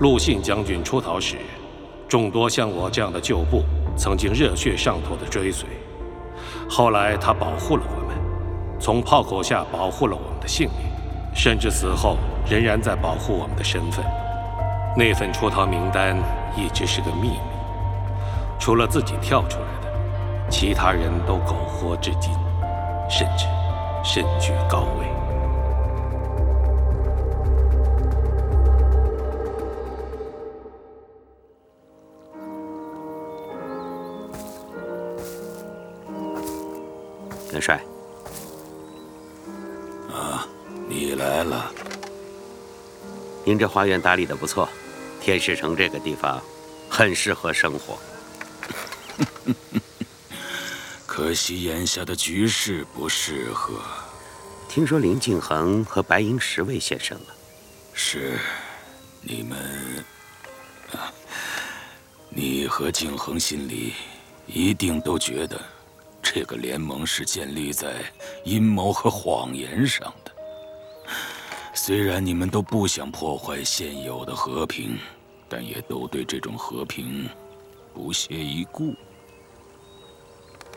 陆信将军出逃时，众多像我这样的旧部曾经热血上头的追随。后来他保护了我们，从炮口下保护了我们的性命，甚至死后仍然在保护我们的身份。那份出逃名单一直是个秘密，除了自己跳出来的，其他人都苟活至今，甚至身居高位。元帅，啊，你来了。您这花园打理的不错，天石城这个地方很适合生活。可惜眼下的局势不适合。听说林敬恒和白银十位现身了。是，你们，啊，你和敬恒心里一定都觉得。这个联盟是建立在阴谋和谎言上的。虽然你们都不想破坏现有的和平，但也都对这种和平不屑一顾。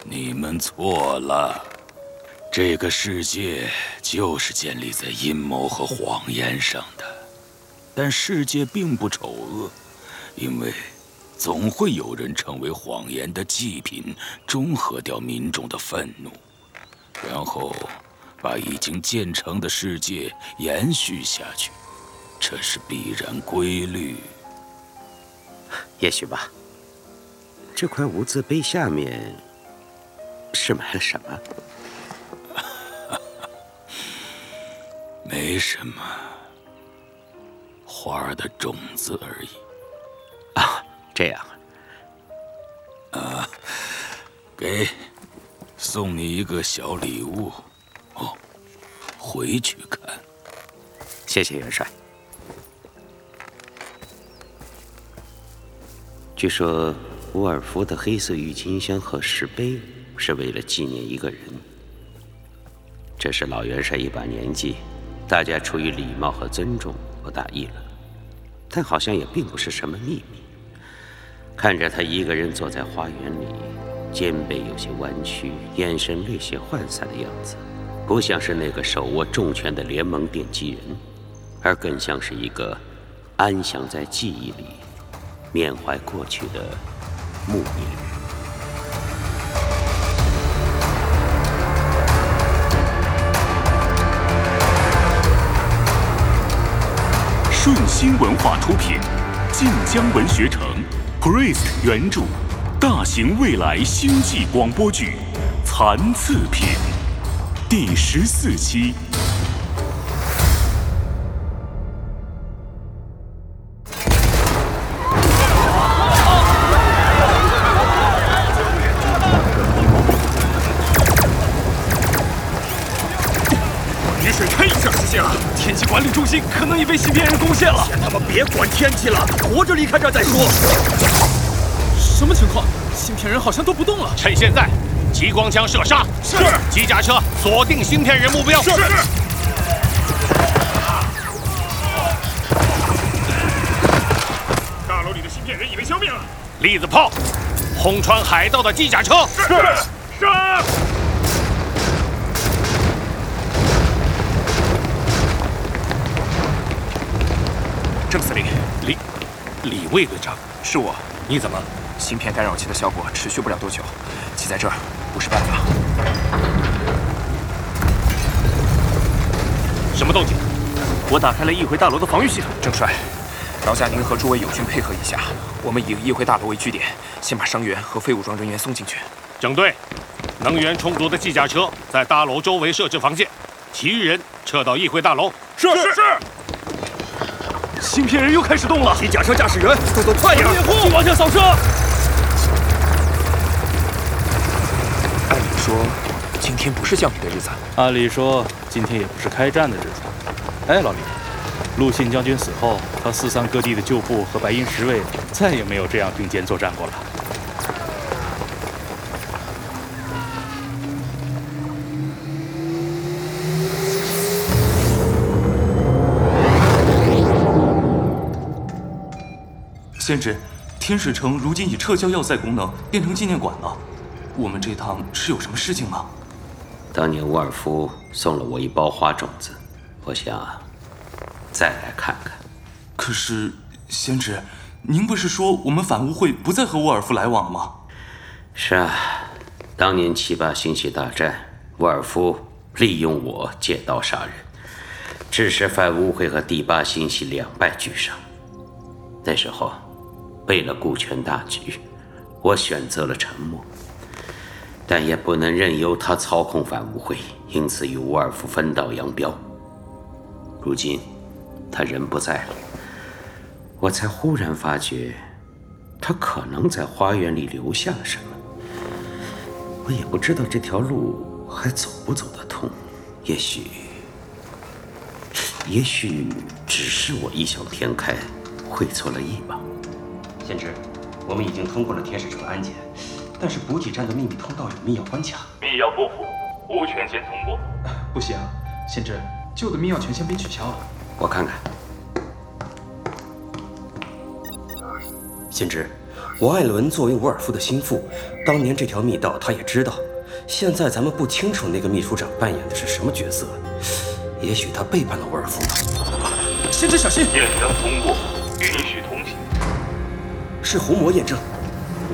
你们错了，这个世界就是建立在阴谋和谎言上的。但世界并不丑恶，因为。总会有人成为谎言的祭品，中和掉民众的愤怒，然后把已经建成的世界延续下去，这是必然规律。也许吧。这块无字碑下面是埋了什么？没什么，花儿的种子而已。啊。这样啊，给，送你一个小礼物，哦，回去看。谢谢元帅。据说沃尔夫的黑色郁金香和石碑是为了纪念一个人。这是老元帅一把年纪，大家出于礼貌和尊重不大意了，但好像也并不是什么秘密。看着他一个人坐在花园里，肩背有些弯曲，眼神略显涣散的样子，不像是那个手握重权的联盟奠基人，而更像是一个安详在记忆里、缅怀过去的暮年人。顺心文化出品，晋江文学。Grace 原著，大型未来星际广播剧《残次品》第十四期。中心可能已被芯片人攻陷了。先他妈别管天气了，活着离开这儿再说。什么情况？芯片人好像都不动了。趁现在，激光枪射杀。是。机甲车锁定芯片人目标。是。大楼里的芯片人已被消灭了。粒子炮，轰穿海盗的机甲车。是。郑司令，李，李卫队长，是我。你怎么？芯片干扰器的效果持续不了多久，挤在这儿不是办法。什么动静？我打开了议会大楼的防御系统。郑帅，劳驾您和诸位友军配合一下，我们以议会大楼为据点，先把伤员和非武装人员送进去。整队，能源充足的机甲车在大楼周围设置防线，其余人撤到议会大楼。是是是。芯片人又开始动了，机甲车驾驶员，动作快点！掩护，往下扫射。按理说，今天不是降雨的日子。按理说，今天也不是开战的日子。哎，老李，陆信将军死后，他四散各地的旧部和白银十卫再也没有这样并肩作战过了。先知，天使城如今已撤销要塞功能，变成纪念馆了。我们这趟是有什么事情吗？当年沃尔夫送了我一包花种子，我想再来看看。可是，先知，您不是说我们反乌会不再和沃尔夫来往吗？是啊，当年七八星系大战，沃尔夫利用我借刀杀人，致使反乌会和第八星系两败俱伤。那时候，为了顾全大局，我选择了沉默。但也不能任由他操控反乌会，因此与沃尔夫分道扬镳。如今，他人不在了，我才忽然发觉，他可能在花园里留下了什么。我也不知道这条路还走不走得通，也许，也许只是我异想天开，会错了意吧。先知，我们已经通过了天使城安检。但是补给站的秘密通道有密钥关卡，密钥不符，无权限通过。不行，先知，旧的密钥权限被取消了。我看看。先知，王艾伦作为伍尔夫的心腹，当年这条密道他也知道。现在咱们不清楚那个秘书长扮演的是什么角色，也许他背叛了沃尔夫。先知小心！验证通过，允许。是虹膜验证。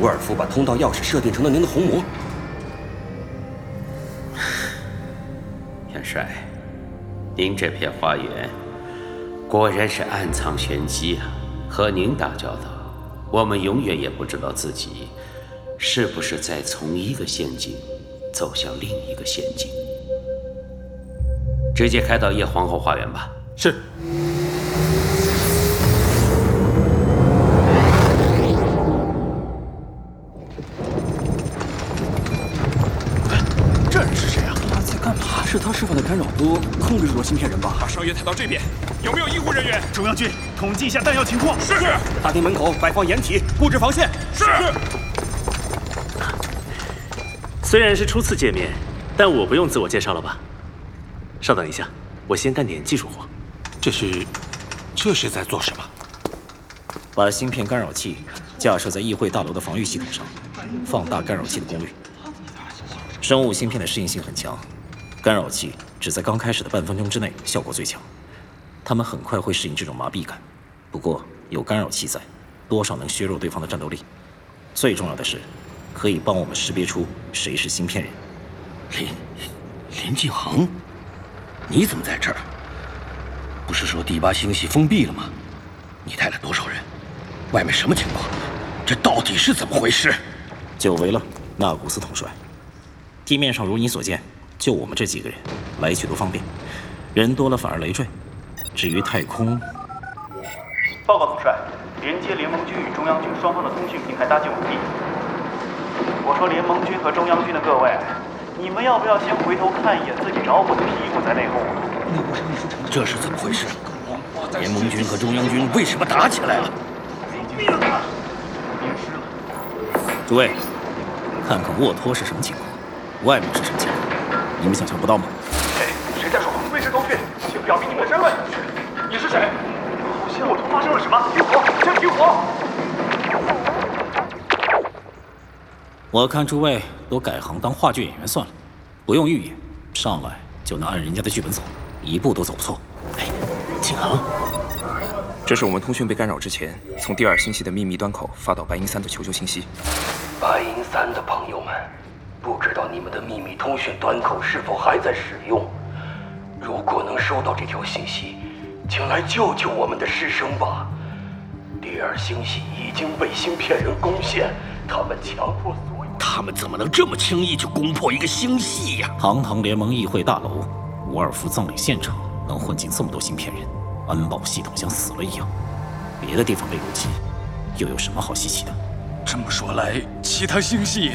伍尔夫把通道钥匙设定成了您的虹膜，元帅，您这片花园果然是暗藏玄机啊！和您打交道，我们永远也不知道自己是不是在从一个陷阱走向另一个陷阱。直接开到叶皇后花园吧。是。是片人吧？把伤员抬到这边，有没有医护人员？中央军，统计一下弹药情况。是。大厅门口摆放掩体，布置防线。是。虽然是初次见面，但我不用自我介绍了吧？稍等一下，我先干点技术活。这是，这是在做什么？把芯片干扰器架设在议会大楼的防御系统上，放大干扰器的功率。生物芯片的适应性很强。干扰器只在刚开始的半分钟之内效果最强，他们很快会适应这种麻痹感。不过有干扰器在，多少能削弱对方的战斗力。最重要的是，可以帮我们识别出谁是芯片人。林林敬恒，你怎么在这儿？不是说第八星系封闭了吗？你带了多少人？外面什么情况？这到底是怎么回事？久违了，纳古斯统帅。地面上如你所见。就我们这几个人，来去都方便，人多了反而累赘。至于太空，报告统帅，连接联盟军与中央军双方的通讯平台搭建完毕。我说联盟军和中央军的各位，你们要不要先回头看一眼自己着火的屁股在内后？这是怎么回事？联盟军和中央军为什么打起来了？诸位，看看沃托是什么情况，外面是什么情况？你们想象不到吗？谁？谁在说话？卫士通讯，请表明你们的身份。你是谁？我托发生了什么？停火！先停火！我看诸位都改行当话剧演员算了，不用预演，上来就能按人家的剧本走，一步都走不错。哎，景恒，这是我们通讯被干扰之前，从第二星系的秘密端口发到白银三的求救信息。白银三的朋友们。不知道你们的秘密通讯端口是否还在使用？如果能收到这条信息，请来救救我们的师生吧！第二星系已经被芯片人攻陷，他们强迫所有……他们怎么能这么轻易就攻破一个星系呀？堂堂联盟议会大楼，伍尔夫葬礼现场能混进这么多芯片人，安保系统像死了一样。别的地方被攻击，又有什么好稀奇的？这么说来，其他星系……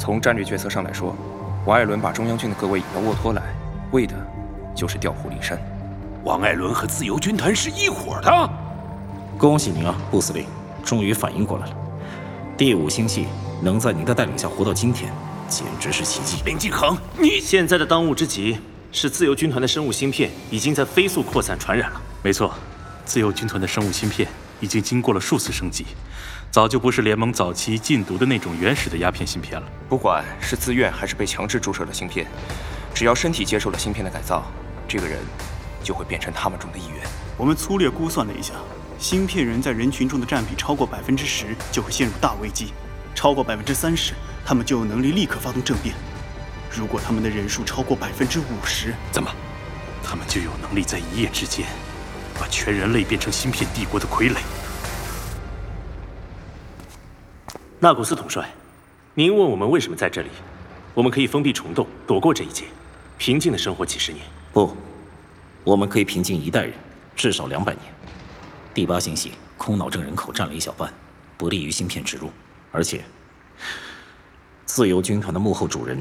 从战略决策上来说，王艾伦把中央军的各位引到沃托来，为的就是调虎离山。王艾伦和自由军团是一伙的。恭喜您啊，布司令，终于反应过来了。第五星系能在您的带领下活到今天，简直是奇迹。林敬恒，你现在的当务之急是自由军团的生物芯片已经在飞速扩散传染了。没错，自由军团的生物芯片已经经过了数次升级，早就不是联盟早期禁毒的那种原始的鸦片芯片了。不管是自愿还是被强制注射了芯片，只要身体接受了芯片的改造，这个人就会变成他们中的一员。我们粗略估算了一下，芯片人在人群中的占比超过百分之十，就会陷入大危机；超过百分之三十，他们就有能力立刻发动政变。如果他们的人数超过百分之五十，怎么，他们就有能力在一夜之间把全人类变成芯片帝国的傀儡？纳古斯统帅，您问我们为什么在这里？我们可以封闭虫洞，躲过这一劫，平静的生活几十年。不，我们可以平静一代人，至少两百年。第八星系空脑症人口占了一小半，不利于芯片植入，而且自由军团的幕后主人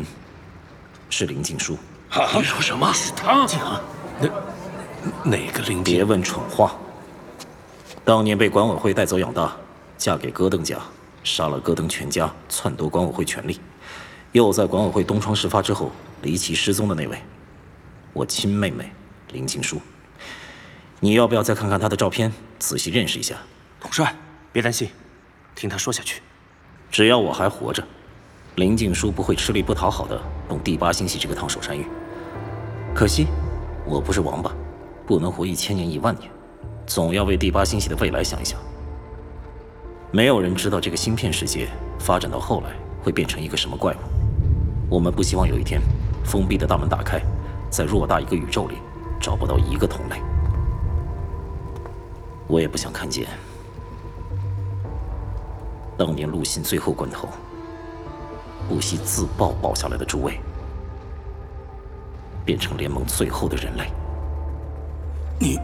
是林静书。你说什么？是他？静恒，那哪个林？别问蠢话。当年被管委会带走养大，嫁给戈登家。杀了戈登全家，篡夺管委会权力，又在管委会东窗事发之后离奇失踪的那位，我亲妹妹林静书。你要不要再看看她的照片，仔细认识一下？统帅，别担心，听他说下去。只要我还活着，林静书不会吃力不讨好的动第八星系这个烫手山芋。可惜，我不是王八，不能活一千年一万年，总要为第八星系的未来想一想。没有人知道这个芯片世界发展到后来会变成一个什么怪物。我们不希望有一天，封闭的大门打开，在偌大一个宇宙里找不到一个同类。我也不想看见当年陆信最后关头不惜自爆保下来的诸位，变成联盟最后的人类。你，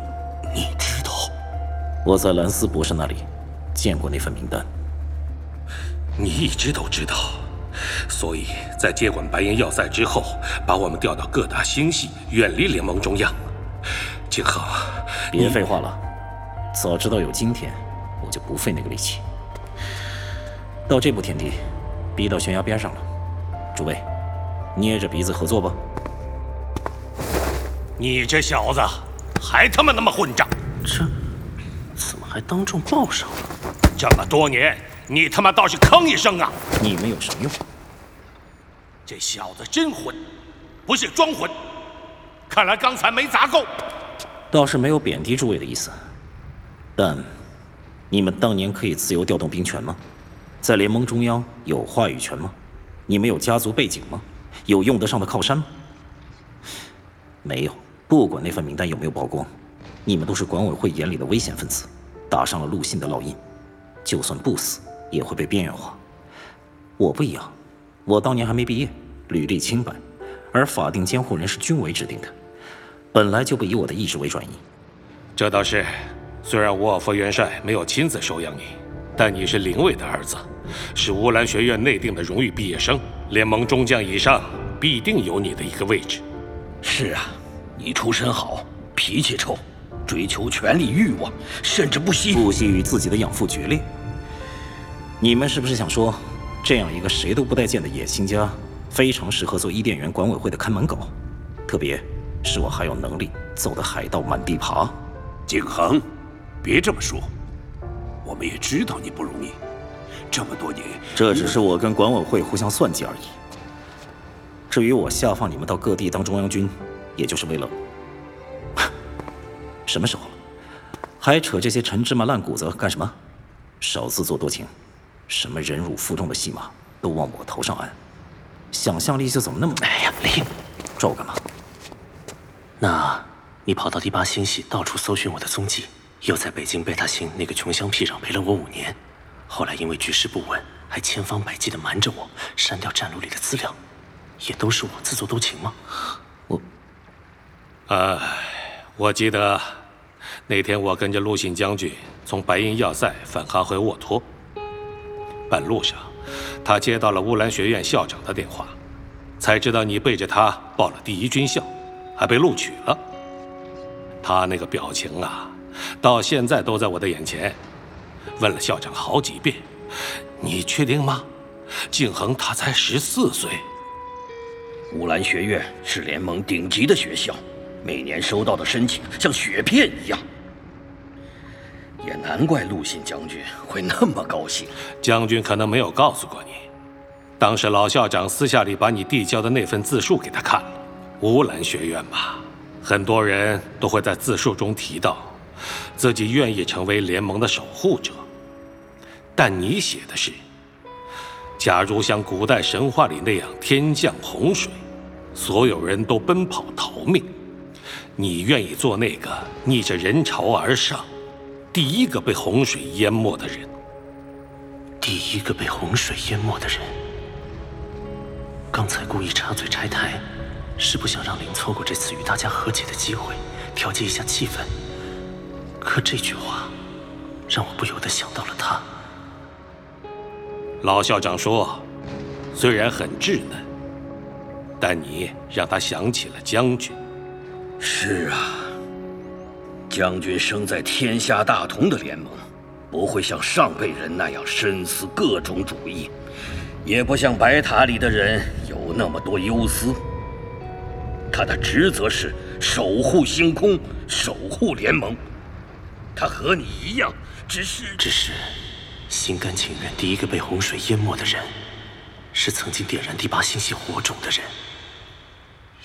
你知道？我在兰斯博士那里。见过那份名单，你一直都知道，所以在接管白银要塞之后，把我们调到各大星系，远离联盟中央。景恒，别废话了，早知道有今天，我就不费那个力气。到这步田地，逼到悬崖边上了，诸位，捏着鼻子合作吧。你这小子，还他妈那么混账！这怎么还当众报上了？这么多年，你他妈倒是吭一声啊！你们有什么用？这小子真混，不是装混。看来刚才没砸够。倒是没有贬低诸位的意思，但你们当年可以自由调动兵权吗？在联盟中央有话语权吗？你们有家族背景吗？有用得上的靠山吗？没有。不管那份名单有没有曝光，你们都是管委会眼里的危险分子，打上了陆信的烙印。就算不死，也会被边缘化。我不一样，我当年还没毕业，履历清白，而法定监护人是军委指定的，本来就不以我的意志为转移。这倒是，虽然沃尔夫元帅没有亲自收养你，但你是灵卫的儿子，是乌兰学院内定的荣誉毕业生，联盟中将以上必定有你的一个位置。是啊，你出身好，脾气臭。追求权力欲望，甚至不惜不惜与自己的养父决裂。你们是不是想说，这样一个谁都不待见的野心家，非常适合做伊甸园管委会的看门狗？特别是我还有能力走得海盗满地爬。景恒，别这么说，我们也知道你不容易。这么多年，这只是我跟管委会互相算计而已。至于我下放你们到各地当中央军，也就是为了。什么时候了，还扯这些陈芝麻烂谷子干什么？少自作多情，什么忍辱负重的戏码都往我头上安，想象力就怎么那么……哎呀，林，抓我干嘛？那，你跑到第八星系到处搜寻我的踪迹，又在北京贝塔星那个穷乡僻壤陪了我五年，后来因为局势不稳，还千方百计的瞒着我，删掉战录里的资料，也都是我自作多情吗？我……哎。我记得那天我跟着陆信将军从白银要塞返航回沃托，半路上他接到了乌兰学院校长的电话，才知道你背着他报了第一军校，还被录取了。他那个表情啊，到现在都在我的眼前。问了校长好几遍，你确定吗？静恒他才十四岁。乌兰学院是联盟顶级的学校。每年收到的申请像雪片一样，也难怪陆逊将军会那么高兴。将军可能没有告诉过你，当时老校长私下里把你递交的那份自述给他看了。乌兰学院吧，很多人都会在自述中提到，自己愿意成为联盟的守护者。但你写的是，假如像古代神话里那样天降洪水，所有人都奔跑逃命，你愿意做那个逆着人潮而上，第一个被洪水淹没的人。第一个被洪水淹没的人。刚才故意插嘴拆台，是不想让林错过这次与大家和解的机会，调节一下气氛。可这句话，让我不由得想到了他。老校长说：“虽然很稚嫩，但你让他想起了将军。”是啊，将军生在天下大同的联盟，不会像上辈人那样深思各种主义，也不像白塔里的人有那么多忧思。他的职责是守护星空，守护联盟。他和你一样，只是只是。心甘情愿，第一个被洪水淹没的人，是曾经点燃第八星系火种的人，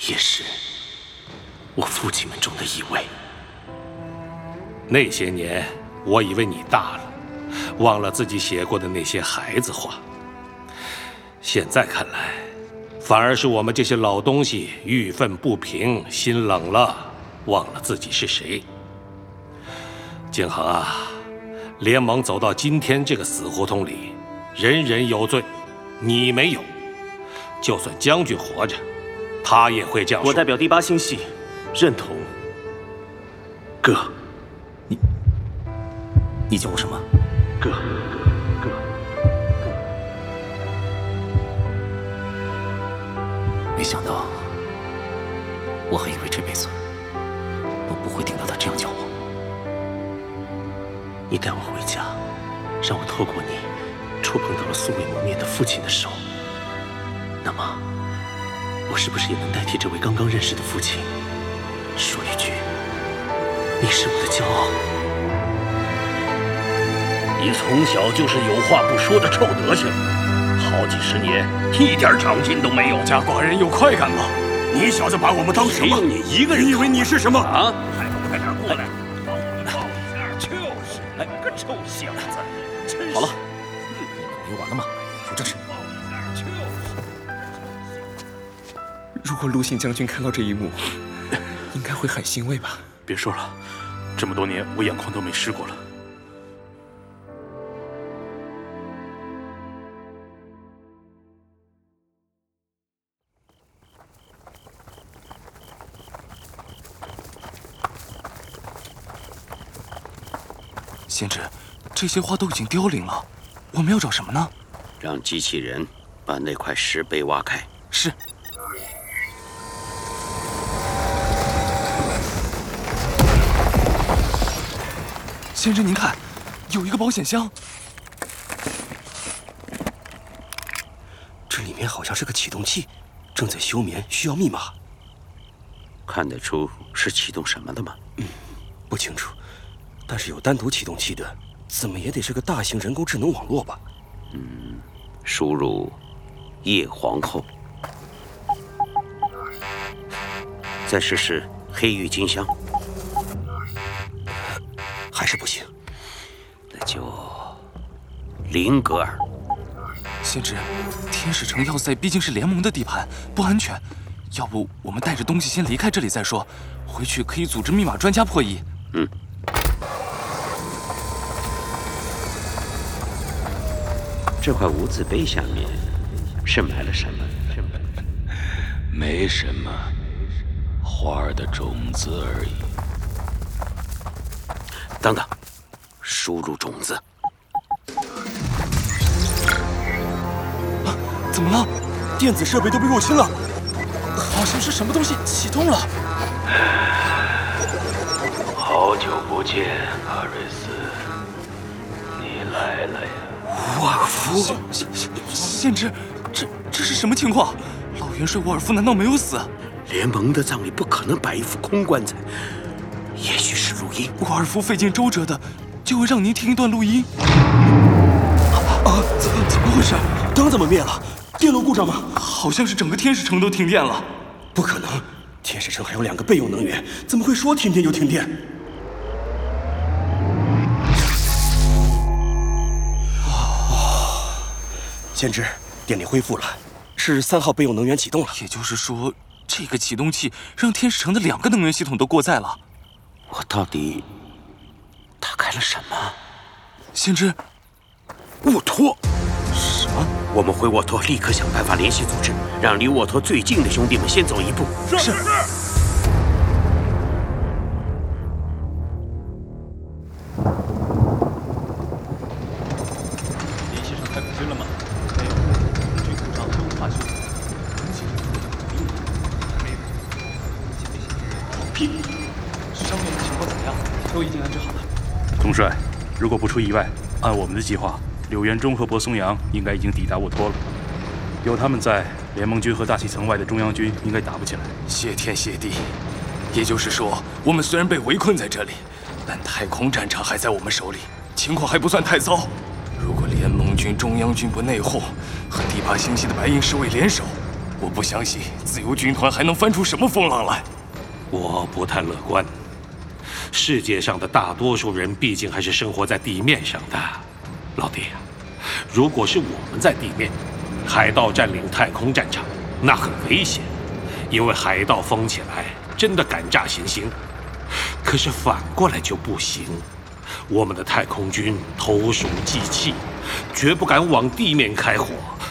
也是我父亲们中的一位。那些年，我以为你大了，忘了自己写过的那些孩子话。现在看来，反而是我们这些老东西郁愤不平，心冷了，忘了自己是谁。景恒啊！联盟走到今天这个死胡同里，人人有罪，你没有。就算将军活着，他也会这样说。我代表第八星系，认同。哥，你，你叫我什么？哥，哥，哥。没想到，我还以为这辈子都不会听到他这样叫我。你带我回家，让我透过你触碰到了素未谋面的父亲的手。那么，我是不是也能代替这位刚刚认识的父亲，说一句：“你是我的骄傲。”你从小就是有话不说的臭德行，好几十年一点长进都没有。家寡人有快感吗？你小子把我们当什么？谁用你一个人？你以为你是什么啊？还不快点过来！就是你个臭小子！好了，没完了吗？说正事。如果陆逊将军看到这一幕，应该会很欣慰吧？别说了，这么多年我眼眶都没湿过了。先知，这些花都已经凋零了，我们要找什么呢？让机器人把那块石碑挖开。是。先生，您看，有一个保险箱，这里面好像是个启动器，正在休眠，需要密码。看得出是启动什么的吗？嗯，不清楚。但是有单独启动器的，怎么也得是个大型人工智能网络吧？嗯，输入叶皇后，再试试黑郁金香，还是不行。那就林格尔。先知，天使城要塞毕竟是联盟的地盘，不安全。要不我们带着东西先离开这里再说，回去可以组织密码专家破译。嗯。这块无字碑下面是埋了什么？没什么，花儿的种子而已。等等，输入种子。啊，怎么了？电子设备都被入侵了，好像是什么东西启动了。好久不见，阿瑞斯，沃尔夫，先先知，这这是什么情况？老元帅沃尔夫难道没有死？联盟的葬礼不可能摆一副空棺材，也许是录音。沃尔夫费尽周折的就会让您听一段录音。啊，怎怎么回事？灯怎么灭了？电路故障吗？好像是整个天使城都停电了。不可能，天使城还有两个备用能源，怎么会说停电就停电？先知，电力恢复了，是三号备用能源启动了。也就是说，这个启动器让天使城的两个能源系统都过载了。我到底打开了什么？先知，沃托。什么？我们回沃托，立刻想办法联系组织，让离沃托最近的兄弟们先走一步。是是。统帅，如果不出意外，按我们的计划，柳元忠和柏松阳应该已经抵达沃托了。有他们在，联盟军和大气层外的中央军应该打不起来。谢天谢地！也就是说，我们虽然被围困在这里，但太空战场还在我们手里，情况还不算太糟。如果联盟军、中央军不内讧，和第八星系的白银侍卫联手，我不相信自由军团还能翻出什么风浪来。我不太乐观。世界上的大多数人毕竟还是生活在地面上的，老弟啊，如果是我们在地面，海盗占领太空战场，那很危险，因为海盗疯起来真的敢炸行星。可是反过来就不行，我们的太空军投鼠忌器，绝不敢往地面开火，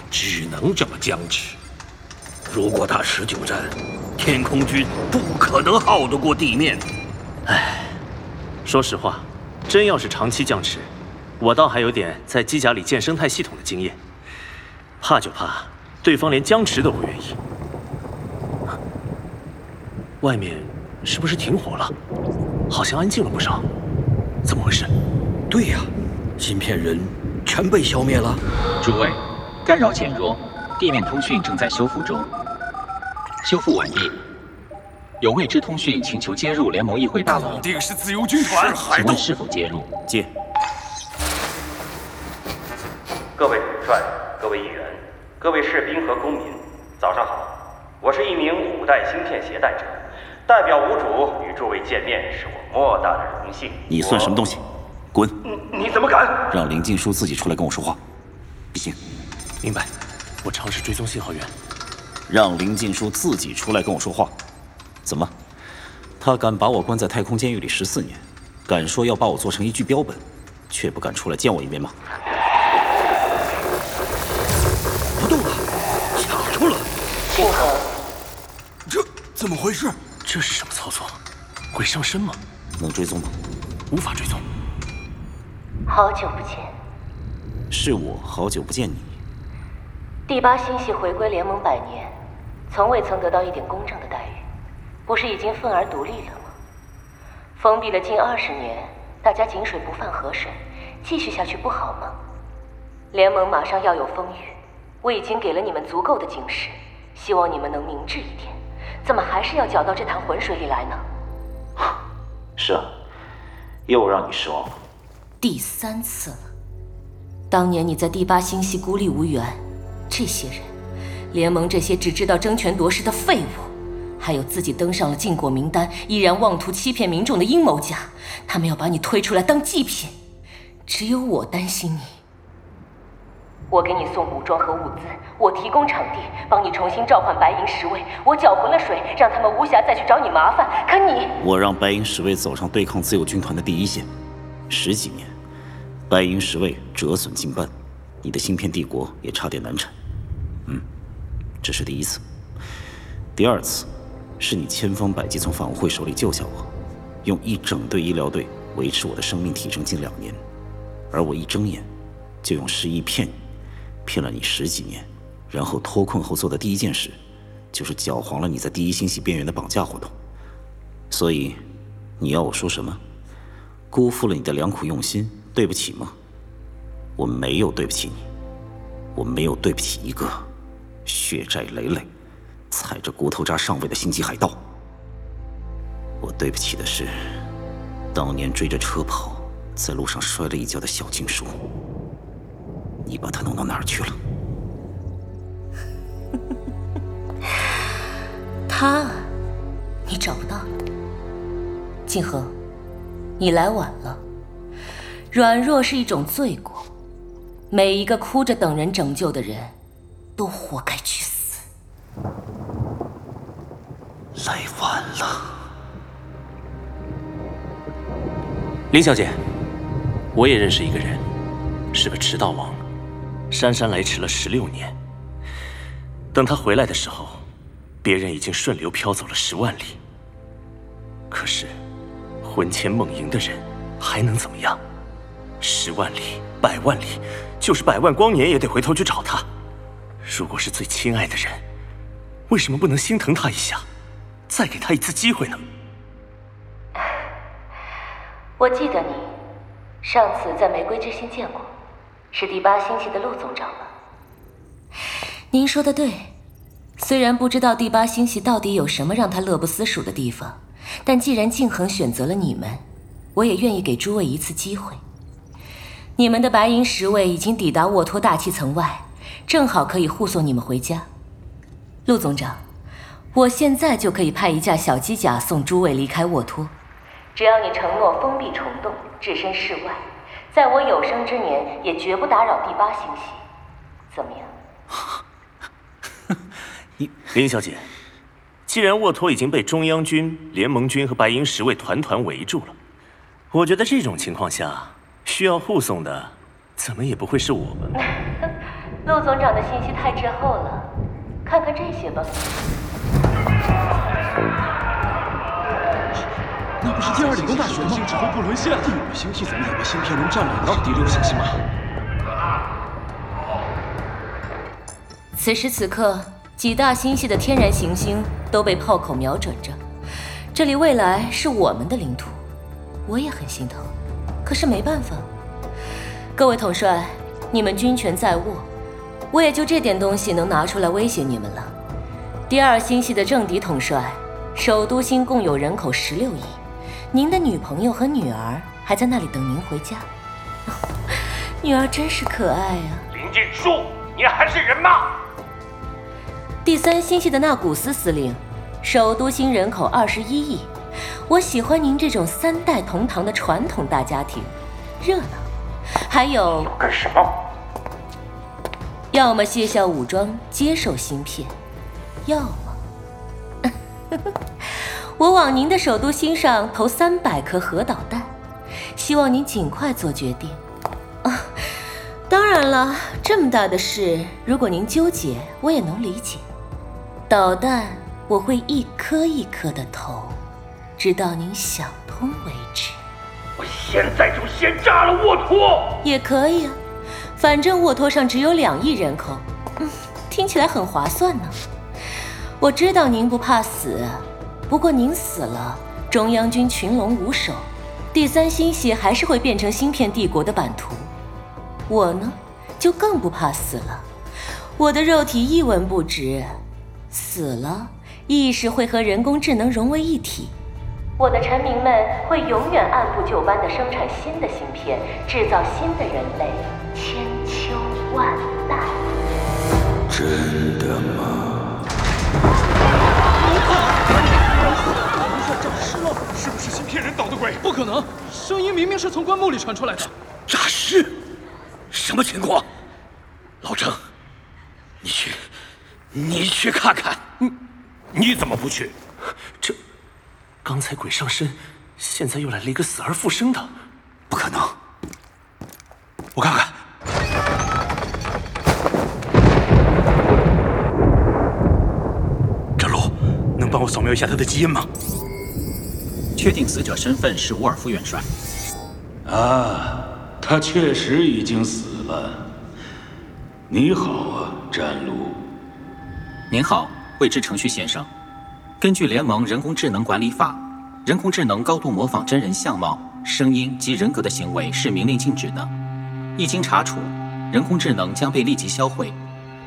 只能这么僵持。如果打持久战，天空军不可能耗得过地面。唉，说实话，真要是长期僵持，我倒还有点在机甲里建生态系统的经验。怕就怕对方连僵持都不愿意。外面是不是停火了？好像安静了不少。怎么回事？对呀，芯片人全被消灭了。诸位，干扰减弱，地面通讯正在修复中。修复完毕。有未知通讯请求接入联盟议会大楼。肯定是自由军团，请问是否接入？接。各位统帅、各位议员、各位士兵和公民，早上好！我是一名五代芯片携带者，代表无主与诸位见面是我莫大的荣幸。你算什么东西？滚！你你怎么敢？让林静书自己出来跟我说话。不行。明白。我尝试追踪信号源。让林静书自己出来跟我说话。怎么？他敢把我关在太空监狱里十四年，敢说要把我做成一具标本，却不敢出来见我一面吗？不动了，卡住了。信号。这怎么回事？这是什么操作？鬼上身吗？能追踪吗？无法追踪。好久不见。是我好久不见你。第八星系回归联盟百年，从未曾得到一点公正的待遇。不是已经愤而独立了吗？封闭了近二十年，大家井水不犯河水，继续下去不好吗？联盟马上要有风雨，我已经给了你们足够的警示，希望你们能明智一点。怎么还是要搅到这潭浑水里来呢？是啊，又让你失望了。第三次了。当年你在第八星系孤立无援，这些人，联盟这些只知道争权夺势的废物。还有自己登上了禁果名单，依然妄图欺骗民众的阴谋家，他们要把你推出来当祭品。只有我担心你。我给你送武装和物资，我提供场地，帮你重新召唤白银十卫，我搅浑了水，让他们无暇再去找你麻烦。可你，我让白银十卫走上对抗自由军团的第一线，十几年，白银十卫折损近半，你的芯片帝国也差点难产。嗯，这是第一次，第二次。是你千方百计从法务会手里救下我，用一整队医疗队维持我的生命体征近两年，而我一睁眼，就用失忆骗你，骗了你十几年，然后脱困后做的第一件事，就是搅黄了你在第一星系边缘的绑架活动。所以，你要我说什么？辜负了你的良苦用心，对不起吗？我没有对不起你，我没有对不起一个血债累累。踩着骨头渣上位的星际海盗，我对不起的是，当年追着车跑，在路上摔了一跤的小金叔，你把他弄到哪儿去了？他，你找不到了。静和，你来晚了。软弱是一种罪过，每一个哭着等人拯救的人，都活该去死。来晚了，林小姐，我也认识一个人，是个迟到王，姗姗来迟了十六年。等他回来的时候，别人已经顺流飘走了十万里。可是，魂牵梦萦的人还能怎么样？十万里、百万里，就是百万光年也得回头去找他。如果是最亲爱的人，为什么不能心疼他一下，再给他一次机会呢？我记得你，上次在玫瑰之心见过，是第八星系的陆总长吧？您说的对，虽然不知道第八星系到底有什么让他乐不思蜀的地方，但既然静恒选择了你们，我也愿意给诸位一次机会。你们的白银十位已经抵达沃托大气层外，正好可以护送你们回家。陆总长，我现在就可以派一架小机甲送诸位离开沃托，只要你承诺封闭虫洞，置身事外，在我有生之年也绝不打扰第八星系，怎么样？林小姐，既然沃托已经被中央军、联盟军和白银十卫团团围住了，我觉得这种情况下。需要护送的，怎么也不会是我们。陆总长的信息太滞后了，看看这些吧。那不是第二理工大学吗？指挥部沦陷，第五星系怎么也被芯片龙占领了？第六星系吗？此时此刻，几大星系的天然行星都被炮口瞄准着，这里未来是我们的领土，我也很心疼。可是没办法，各位统帅，你们军权在握，我也就这点东西能拿出来威胁你们了。第二星系的政敌统帅，首都星共有人口十六亿，您的女朋友和女儿还在那里等您回家，女儿真是可爱啊。林静书，你还是人吗？第三星系的纳古斯司令，首都星人口二十一亿。我喜欢您这种三代同堂的传统大家庭，热闹。还有干什么？要么卸下武装接受芯片，要么 我往您的首都心上投三百颗核导弹。希望您尽快做决定。啊，当然了，这么大的事，如果您纠结，我也能理解。导弹我会一颗一颗的投。直到您想通为止。我现在就先炸了沃托。也可以啊，反正沃托上只有两亿人口，嗯，听起来很划算呢。我知道您不怕死，不过您死了，中央军群龙无首，第三星系还是会变成芯片帝国的版图。我呢，就更不怕死了，我的肉体一文不值，死了意识会和人工智能融为一体。我的臣民们会永远按部就班的生产新的芯片，制造新的人类，千秋万代。真的吗？是不是芯片人捣的鬼？不可能，声音明明是从棺木里传出来的。诈尸？什么情况？老郑，你去，你去看看。你你怎么不去？这。刚才鬼上身，现在又来了一个死而复生的，不可能！我看看，这路能帮我扫描一下他的基因吗？确定死者身份是沃尔夫元帅。啊，他确实已经死了。你好啊，詹路。您好，未知程序先生。根据联盟人工智能管理法，人工智能高度模仿真人相貌、声音及人格的行为是明令禁止的。一经查处，人工智能将被立即销毁，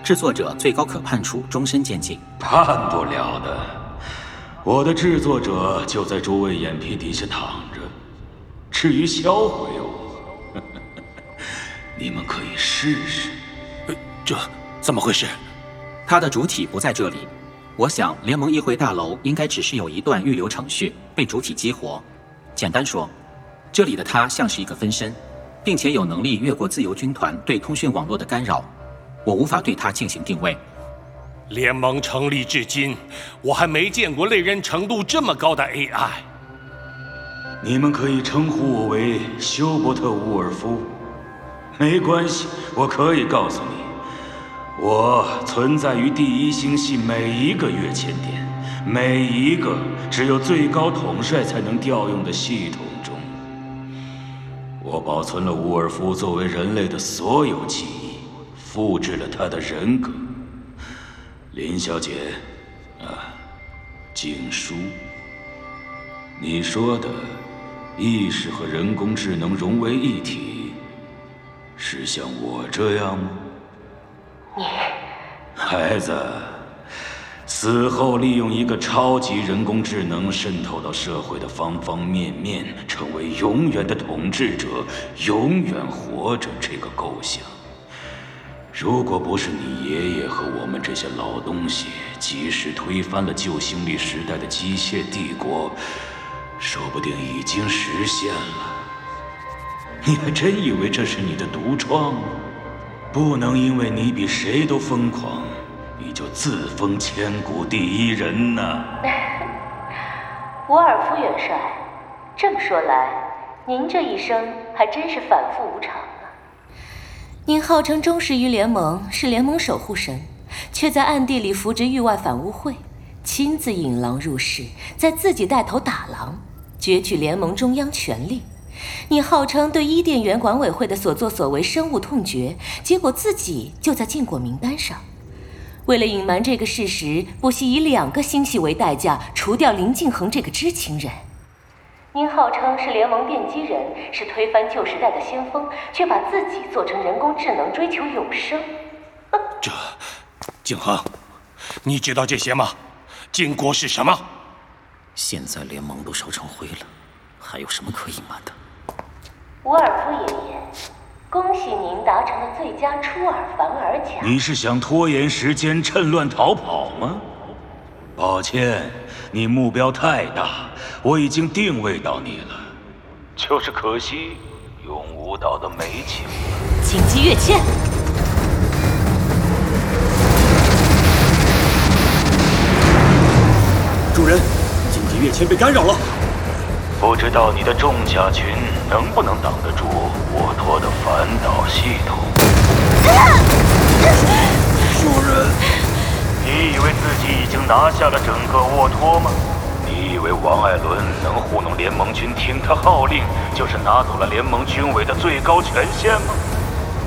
制作者最高可判处终身监禁。判不了的，我的制作者就在诸位眼皮底下躺着。至于销毁哦，你们可以试试。这怎么回事？它的主体不在这里。我想，联盟议会大楼应该只是有一段预留程序被主体激活。简单说，这里的它像是一个分身，并且有能力越过自由军团对通讯网络的干扰。我无法对它进行定位。联盟成立至今，我还没见过类人程度这么高的 AI。你们可以称呼我为休伯特·伍尔夫。没关系，我可以告诉你。我存在于第一星系每一个月签点，每一个只有最高统帅才能调用的系统中。我保存了伍尔夫作为人类的所有记忆，复制了他的人格。林小姐，啊，静书，你说的意识和人工智能融为一体，是像我这样吗？你，孩子，死后利用一个超级人工智能渗透到社会的方方面面，成为永远的统治者，永远活着这个构想，如果不是你爷爷和我们这些老东西及时推翻了旧星力时代的机械帝国，说不定已经实现了。你还真以为这是你的独创？不能因为你比谁都疯狂，你就自封千古第一人呢。沃尔夫元帅，这么说来，您这一生还真是反复无常！您号称忠实于联盟，是联盟守护神，却在暗地里扶植域外反污会，亲自引狼入室，再自己带头打狼，攫取联盟中央权力。你号称对伊甸园管委会的所作所为深恶痛绝，结果自己就在禁果名单上。为了隐瞒这个事实，不惜以两个星系为代价除掉林敬恒这个知情人。您号称是联盟奠基人，是推翻旧时代的先锋，却把自己做成人工智能追求永生。这，景恒，你知道这些吗？金国是什么？现在联盟都烧成灰了，还有什么可隐瞒的？伍尔夫爷爷，恭喜您达成了最佳出尔反尔奖。你是想拖延时间，趁乱逃跑吗？抱歉，你目标太大，我已经定位到你了，就是可惜永无岛的美景。紧急跃迁！主人，紧急跃迁被干扰了。不知道你的重甲群能不能挡得住我托的反导系统？你以为自己已经拿下了整个沃托吗？你以为王艾伦能糊弄联盟军听他号令，就是拿走了联盟军委的最高权限吗？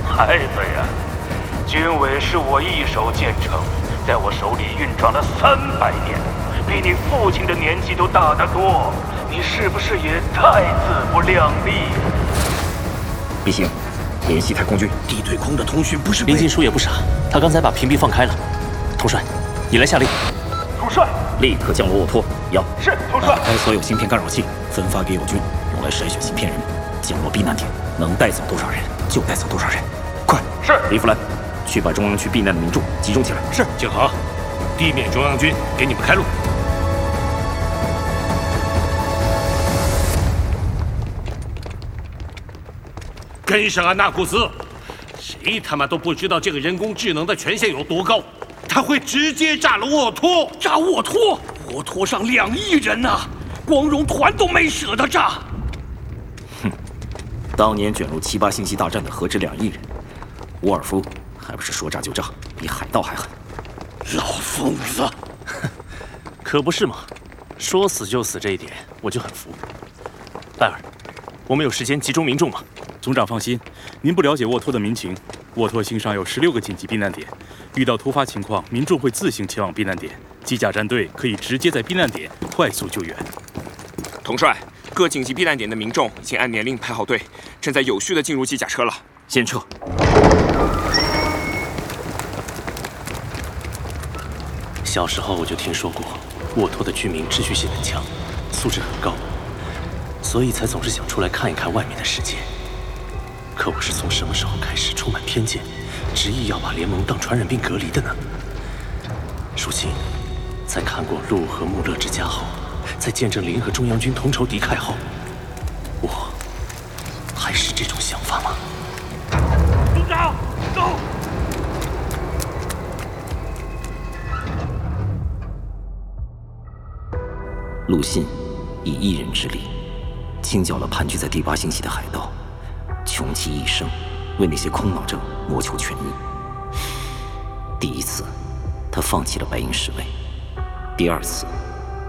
孩子呀，军委是我一手建成，在我手里运转了三百年，比你父亲的年纪都大得多。你是不是也太自不量力了？毕星，联系太空军。地对空的通讯不是林静书也不傻，他刚才把屏蔽放开了。统帅，你来下令。统帅，立刻降落沃托。要是统帅。打开所有芯片干扰器，分发给友军，用来筛选芯片人。降落避难点，能带走多少人就带走多少人。快！是。李弗兰，去把中央区避难的民众集中起来。是。景恒，地面中央军给你们开路。跟上安纳库斯！谁他妈都不知道这个人工智能的权限有多高，他会直接炸了沃托！炸沃托！沃托上两亿人呐，光荣团都没舍得炸。哼，当年卷入七八星系大战的何止两亿人？沃尔夫还不是说炸就炸，比海盗还狠！老疯子！可不是嘛，说死就死这一点我就很服。拜尔，我们有时间集中民众吗？总长放心，您不了解沃托的民情。沃托星上有十六个紧急避难点，遇到突发情况，民众会自行前往避难点，机甲战队可以直接在避难点快速救援。统帅，各紧急避难点的民众已经按年龄排好队，正在有序的进入机甲车了。先撤。小时候我就听说过，沃托的居民秩序性很强，素质很高，所以才总是想出来看一看外面的世界。可我是从什么时候开始充满偏见，执意要把联盟当传染病隔离的呢？如今，在看过陆和穆勒之家后，在见证林和中央军同仇敌忾后，我还是这种想法吗？组长，走！陆信以一人之力，清剿了盘踞在第八星系的海盗，穷其一生，为那些空脑症谋求权益。第一次，他放弃了白银侍卫；第二次，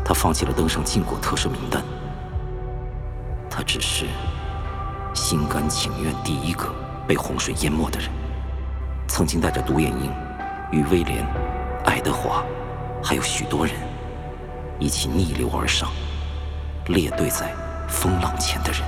他放弃了登上禁果特赦名单。他只是心甘情愿第一个被洪水淹没的人。曾经带着独眼鹰，与威廉、爱德华，还有许多人。一起逆流而上，列队在风浪前的人。